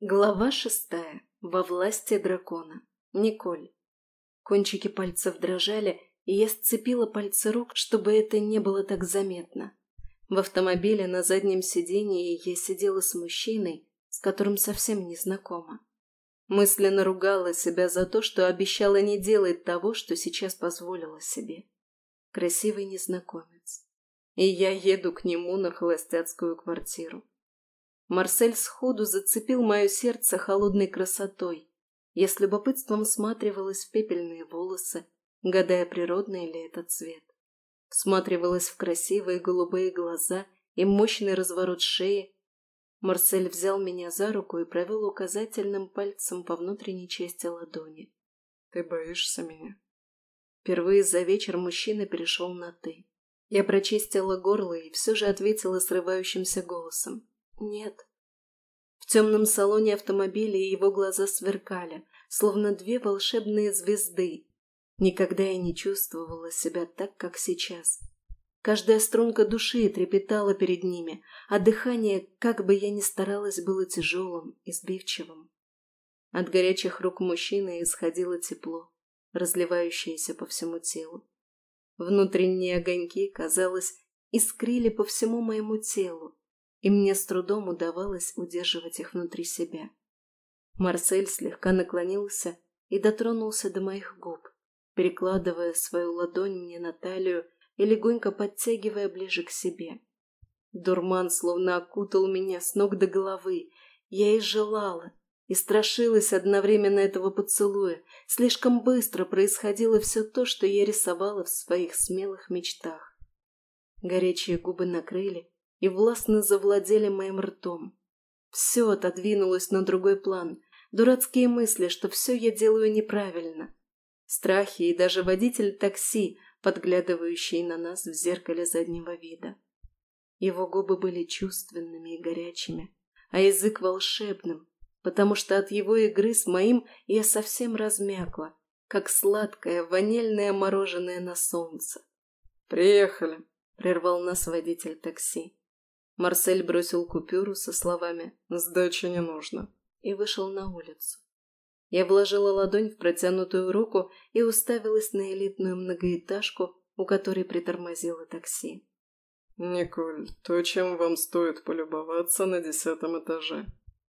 Глава шестая. Во власти дракона. Николь. Кончики пальцев дрожали, и я сцепила пальцы рук, чтобы это не было так заметно. В автомобиле на заднем сиденье я сидела с мужчиной, с которым совсем не знакома. Мысленно ругала себя за то, что обещала не делать того, что сейчас позволила себе. Красивый незнакомец. И я еду к нему на холостяцкую квартиру. Марсель сходу зацепил мое сердце холодной красотой. Я с любопытством всматривалась в пепельные волосы, гадая, природный ли это цвет. Всматривалась в красивые голубые глаза и мощный разворот шеи. Марсель взял меня за руку и провел указательным пальцем по внутренней части ладони. «Ты боишься меня?» Впервые за вечер мужчина перешел на «ты». Я прочистила горло и все же ответила срывающимся голосом. Нет. В темном салоне автомобиля его глаза сверкали, словно две волшебные звезды. Никогда я не чувствовала себя так, как сейчас. Каждая струнка души трепетала перед ними, а дыхание, как бы я ни старалась, было тяжелым и. От горячих рук мужчины исходило тепло, разливающееся по всему телу. Внутренние огоньки, казалось, искрили по всему моему телу, и мне с трудом удавалось удерживать их внутри себя. Марсель слегка наклонился и дотронулся до моих губ, перекладывая свою ладонь мне на талию и легонько подтягивая ближе к себе. Дурман словно окутал меня с ног до головы. Я и желала, и страшилась одновременно этого поцелуя. Слишком быстро происходило все то, что я рисовала в своих смелых мечтах. Горячие губы накрыли, и властно завладели моим ртом. Все отодвинулось на другой план. Дурацкие мысли, что все я делаю неправильно. Страхи и даже водитель такси, подглядывающий на нас в зеркале заднего вида. Его губы были чувственными и горячими, а язык волшебным, потому что от его игры с моим я совсем размякла, как сладкое ванильное мороженое на солнце. «Приехали», — прервал нас водитель такси. Марсель бросил купюру со словами «Сдачи не нужно» и вышел на улицу. Я вложила ладонь в протянутую руку и уставилась на элитную многоэтажку, у которой притормозило такси. «Николь, то, чем вам стоит полюбоваться на десятом этаже»,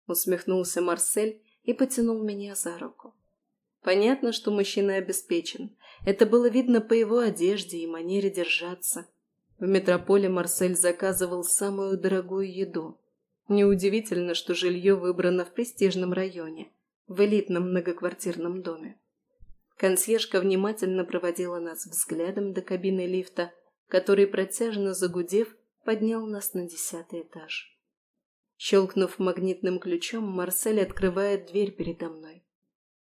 усмехнулся Марсель и потянул меня за руку. Понятно, что мужчина обеспечен. Это было видно по его одежде и манере держаться. В метрополе Марсель заказывал самую дорогую еду. Неудивительно, что жилье выбрано в престижном районе, в элитном многоквартирном доме. Консьержка внимательно проводила нас взглядом до кабины лифта, который, протяжно загудев, поднял нас на десятый этаж. Щелкнув магнитным ключом, Марсель открывает дверь передо мной.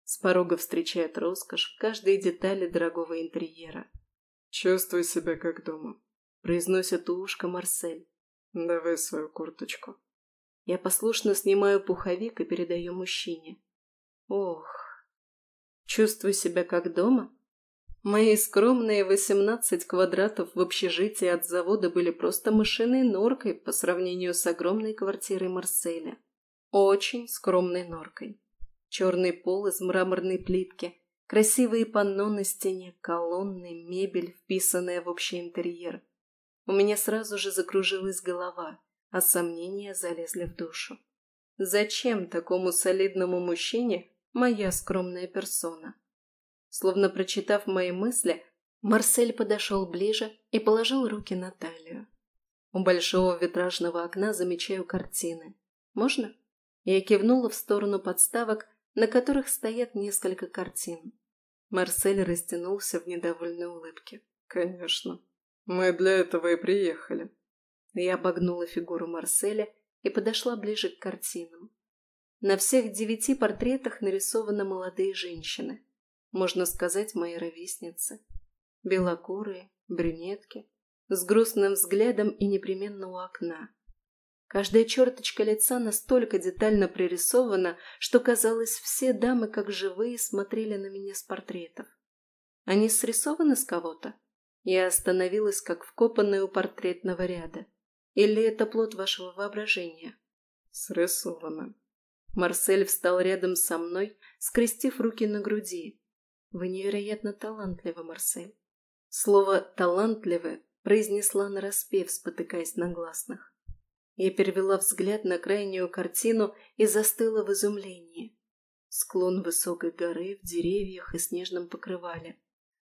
С порога встречает роскошь в каждой детали дорогого интерьера. «Чувствуй себя как дома», произносит у ушка Марсель. «Давай свою курточку». Я послушно снимаю пуховик и передаю мужчине. Ох, чувствую себя как дома. Мои скромные восемнадцать квадратов в общежитии от завода были просто мышиной норкой по сравнению с огромной квартирой Марселя. Очень скромной норкой. Черный пол из мраморной плитки, красивые панно на стене, колонны, мебель, вписанная в общий интерьер – у меня сразу же закружилась голова, а сомнения залезли в душу. Зачем такому солидному мужчине моя скромная персона? Словно прочитав мои мысли, Марсель подошел ближе и положил руки на талию. У большого витражного окна замечаю картины. «Можно?» Я кивнула в сторону подставок, на которых стоят несколько картин. Марсель растянулся в недовольной улыбке. «Конечно». Мы для этого и приехали. Я обогнула фигуру Марселя и подошла ближе к картинам. На всех девяти портретах нарисованы молодые женщины. Можно сказать, мои ровесницы. Белокурые, брюнетки, с грустным взглядом и непременно у окна. Каждая черточка лица настолько детально пририсована, что, казалось, все дамы, как живые, смотрели на меня с портретов. Они срисованы с кого-то? Я остановилась, как вкопанная у портретного ряда. Или это плод вашего воображения? Срисовано. Марсель встал рядом со мной, скрестив руки на груди. Вы невероятно талантливы, Марсель. Слово «талантливы» произнесла нараспев, спотыкаясь на гласных. Я перевела взгляд на крайнюю картину и застыла в изумлении. Склон высокой горы в деревьях и снежном покрывале.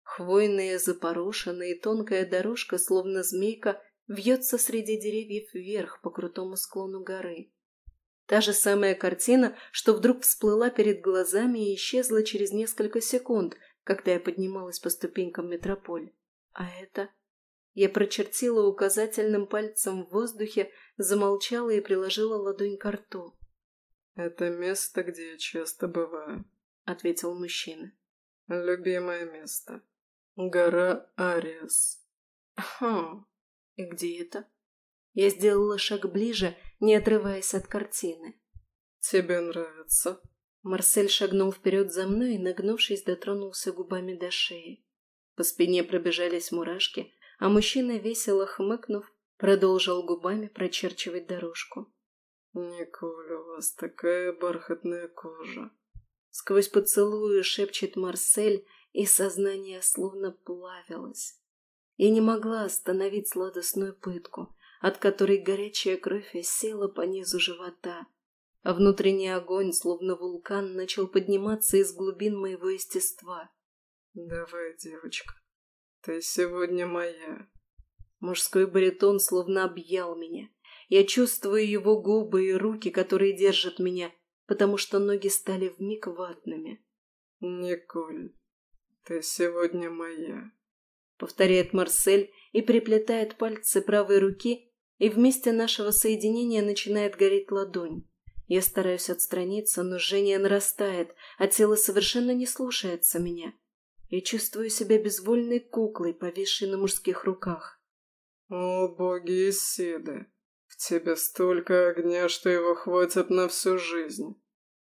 Хвойные запорошенные, тонкая дорожка, словно змейка, вьется среди деревьев вверх по крутому склону горы. Та же самая картина, что вдруг всплыла перед глазами и исчезла через несколько секунд, когда я поднималась по ступенькам метрополь. А это... Я прочертила указательным пальцем в воздухе, замолчала и приложила ладонь к рту. «Это место, где я часто бываю», — ответил мужчина. «Любимое место. Гора Ариас». «Хм, и где это?» Я сделала шаг ближе, не отрываясь от картины. «Тебе нравится?» Марсель шагнул вперед за мной и, нагнувшись, дотронулся губами до шеи. По спине пробежались мурашки, а мужчина, весело хмыкнув, продолжил губами прочерчивать дорожку. «Николь, у вас такая бархатная кожа!» Сквозь поцелуи шепчет Марсель, и сознание словно плавилось. Я не могла остановить сладостную пытку, от которой горячая кровь осела по низу живота, а внутренний огонь, словно вулкан, начал подниматься из глубин моего естества. «Давай, девочка, ты сегодня моя». Мужской баритон словно объял меня. Я чувствую его губы и руки, которые держат меня, потому что ноги стали вмиг ватными. «Николь, ты сегодня моя», — повторяет Марсель и приплетает пальцы правой руки, и вместе нашего соединения начинает гореть ладонь. Я стараюсь отстраниться, но жжение нарастает, а тело совершенно не слушается меня. Я чувствую себя безвольной куклой, повисшей на мужских руках. «О, боги Исиды! В тебе столько огня, что его хватит на всю жизнь!»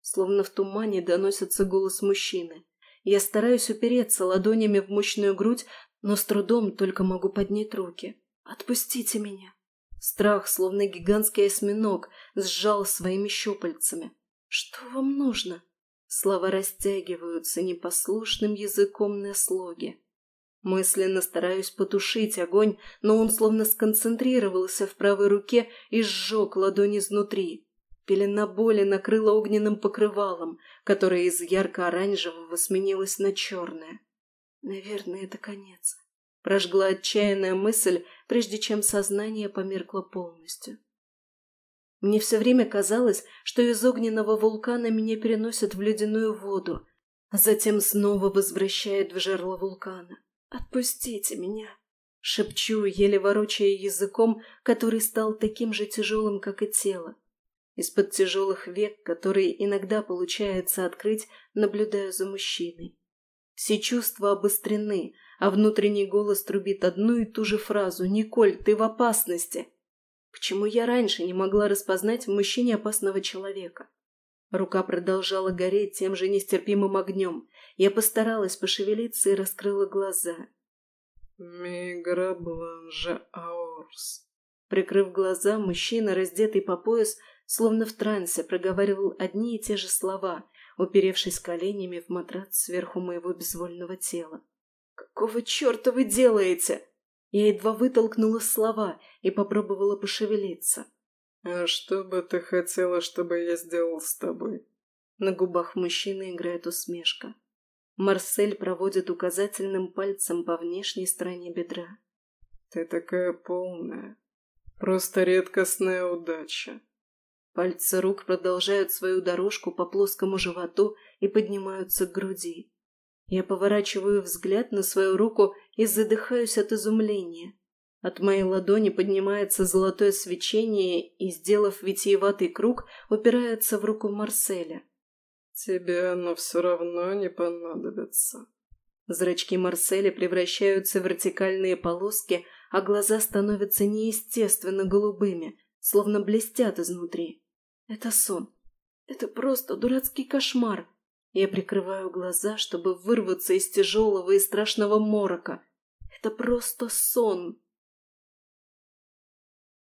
Словно в тумане доносится голос мужчины. Я стараюсь упереться ладонями в мощную грудь, но с трудом только могу поднять руки. «Отпустите меня!» Страх, словно гигантский осьминог, сжал своими щупальцами. «Что вам нужно?» Слова растягиваются непослушным языком на слоге. Мысленно стараюсь потушить огонь, но он словно сконцентрировался в правой руке и сжег ладонь изнутри. Пелена боли накрыла огненным покрывалом, которое из ярко-оранжевого сменилось на черное. Наверное, это конец. Прожгла отчаянная мысль, прежде чем сознание померкло полностью. Мне все время казалось, что из огненного вулкана меня переносят в ледяную воду, а затем снова возвращают в жерло вулкана. «Отпустите меня!» Шепчу, еле ворочая языком, который стал таким же тяжелым, как и тело. Из-под тяжелых век, которые иногда получается открыть, наблюдаю за мужчиной. Все чувства обострены, а внутренний голос трубит одну и ту же фразу «Николь, ты в опасности!» Почему я раньше не могла распознать в мужчине опасного человека? Рука продолжала гореть тем же нестерпимым огнем. Я постаралась пошевелиться и раскрыла глаза. «Мигра бланже аорс». Прикрыв глаза, мужчина, раздетый по пояс, словно в трансе, проговаривал одни и те же слова, уперевшись коленями в матрац сверху моего безвольного тела. «Какого черта вы делаете?» Я едва вытолкнула слова и попробовала пошевелиться. «А что бы ты хотела, чтобы я сделал с тобой?» На губах мужчины играет усмешка. Марсель проводит указательным пальцем по внешней стороне бедра. «Ты такая полная. Просто редкостная удача». Пальцы рук продолжают свою дорожку по плоскому животу и поднимаются к груди. Я поворачиваю взгляд на свою руку и задыхаюсь от изумления. От моей ладони поднимается золотое свечение и, сделав витиеватый круг, упирается в руку Марселя. «Тебе оно все равно не понадобится». Зрачки Марселя превращаются в вертикальные полоски, а глаза становятся неестественно голубыми, словно блестят изнутри. Это сон. Это просто дурацкий кошмар. Я прикрываю глаза, чтобы вырваться из тяжелого и страшного морока. Это просто сон.